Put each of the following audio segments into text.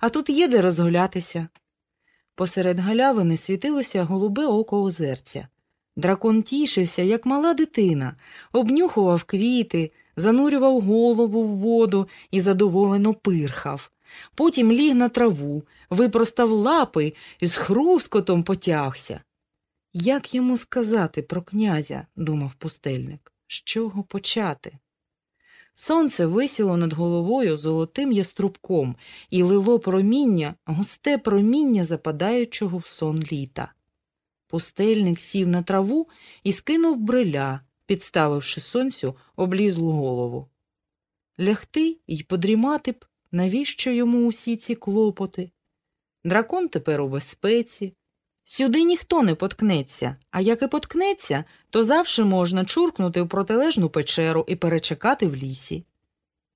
а тут є де розгулятися. Посеред галявини світилося голубе око озерця. Дракон тішився, як мала дитина, обнюхував квіти, занурював голову в воду і задоволено пирхав. Потім ліг на траву, випростав лапи і з хрускотом потягся. Як йому сказати про князя, думав пустельник, з чого почати? Сонце висіло над головою золотим яструбком і лило проміння, густе проміння западаючого в сон літа. Пустельник сів на траву і скинув бриля, підставивши сонцю облізлу голову. Лягти й подрімати б, навіщо йому усі ці клопоти? Дракон тепер у безпеці. Сюди ніхто не поткнеться, а як і поткнеться, то завше можна чуркнути в протилежну печеру і перечекати в лісі.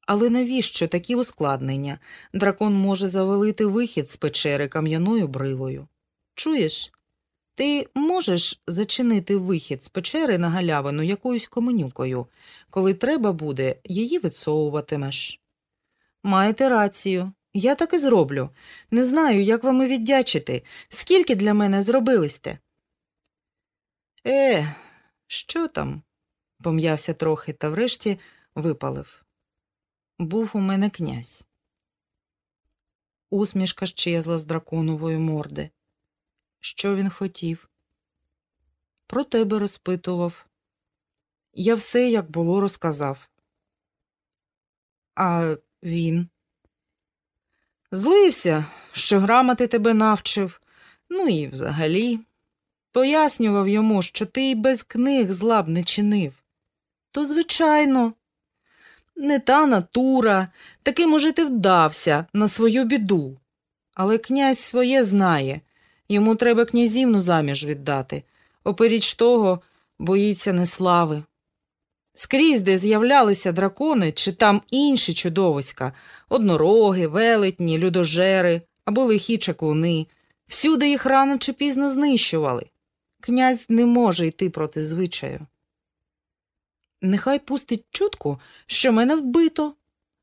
Але навіщо такі ускладнення? Дракон може завалити вихід з печери кам'яною брилою. Чуєш? Ти можеш зачинити вихід з печери на галявину якоюсь коменюкою, коли треба буде, її вицовуватимеш. Маєте рацію. Я так і зроблю. Не знаю, як вам і віддячити. Скільки для мене зробили сте? Е, що там? пом'явся трохи та врешті випалив. Був у мене князь. Усмішка щезла з драконової морди. Що він хотів? Про тебе розпитував. Я все, як було, розказав. А він злився, що грамоти тебе навчив, ну і взагалі пояснював йому, що ти й без книг зла б не чинив. То, звичайно, не та натура, таким уже ти вдався на свою біду. Але князь своє знає. Йому треба князівну заміж віддати. Оперіч того боїться неслави. Скрізь, де з'являлися дракони чи там інші чудовиська, однороги, велетні, людожери або лихі чаклуни, всюди їх рано чи пізно знищували. Князь не може йти проти звичаю. Нехай пустить чутку, що мене вбито,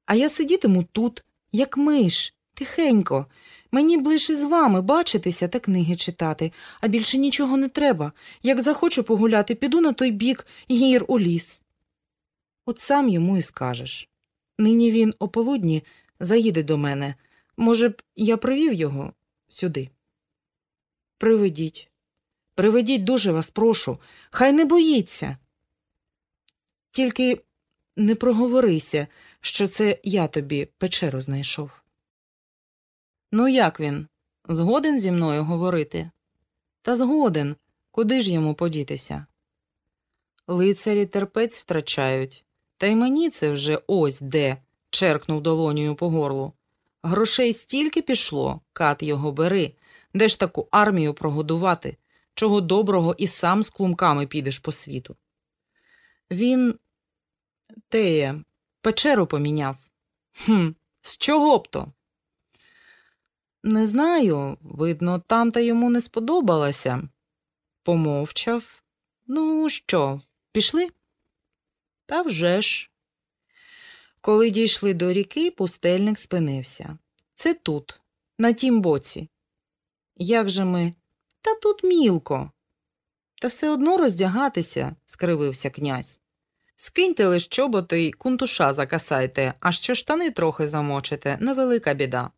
а я сидітиму тут, як миш, тихенько, Мені ближче з вами бачитися та книги читати, а більше нічого не треба. Як захочу погуляти, піду на той бік гір у ліс. От сам йому і скажеш. Нині він о полудні заїде до мене. Може б, я привів його сюди. Приведіть. Приведіть дуже вас прошу. Хай не боїться. Тільки не проговорися, що це я тобі печеру знайшов. Ну, як він? Згоден зі мною говорити? Та згоден, куди ж йому подітися? Лицарі терпець втрачають, та й мені це вже ось де, черкнув долонію по горлу. Грошей стільки пішло, кат його бери, де ж таку армію прогодувати, чого доброго і сам з клумками підеш по світу. Він теє, печеру поміняв. Хм, з чого б то? Не знаю, видно, тамта йому не сподобалася. Помовчав. Ну, що, пішли? Та вже ж. Коли дійшли до ріки, пустельник спинився. Це тут, на тім боці. Як же ми? Та тут мілко. Та все одно роздягатися, скривився князь. Скиньте лиш чоботи й кунтуша закасайте, а що штани трохи замочите, невелика біда.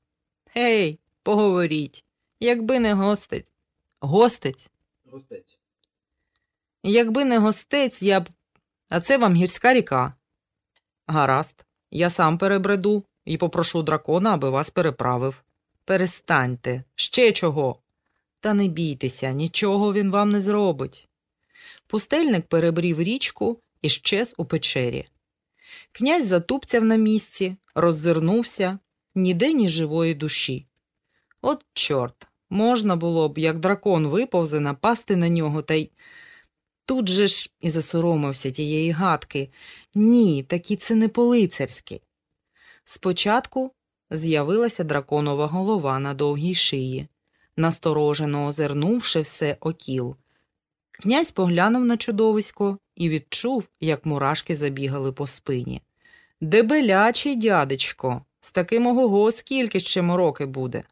Гей, Поговоріть. Якби не гостець. Гостець? Гостець. Якби не гостець, я б. А це вам гірська ріка. Гаразд, я сам перебреду і попрошу дракона, аби вас переправив. Перестаньте, ще чого. Та не бійтеся, нічого він вам не зробить. Пустельник перебрів річку і щез у печері. Князь затупцяв на місці, роззирнувся ніде ні живої душі. От чорт, можна було б, як дракон виповзе, напасти на нього та й. Тут же ж і засоромився тієї гадки. Ні, такі це не по-лицарськи. Спочатку з'явилася драконова голова на довгій шиї, насторожено озирнувши все окіл. Князь поглянув на чудовисько і відчув, як мурашки забігали по спині. Дебелячий, дядечко, З таким ого-го скільки ще мороки буде.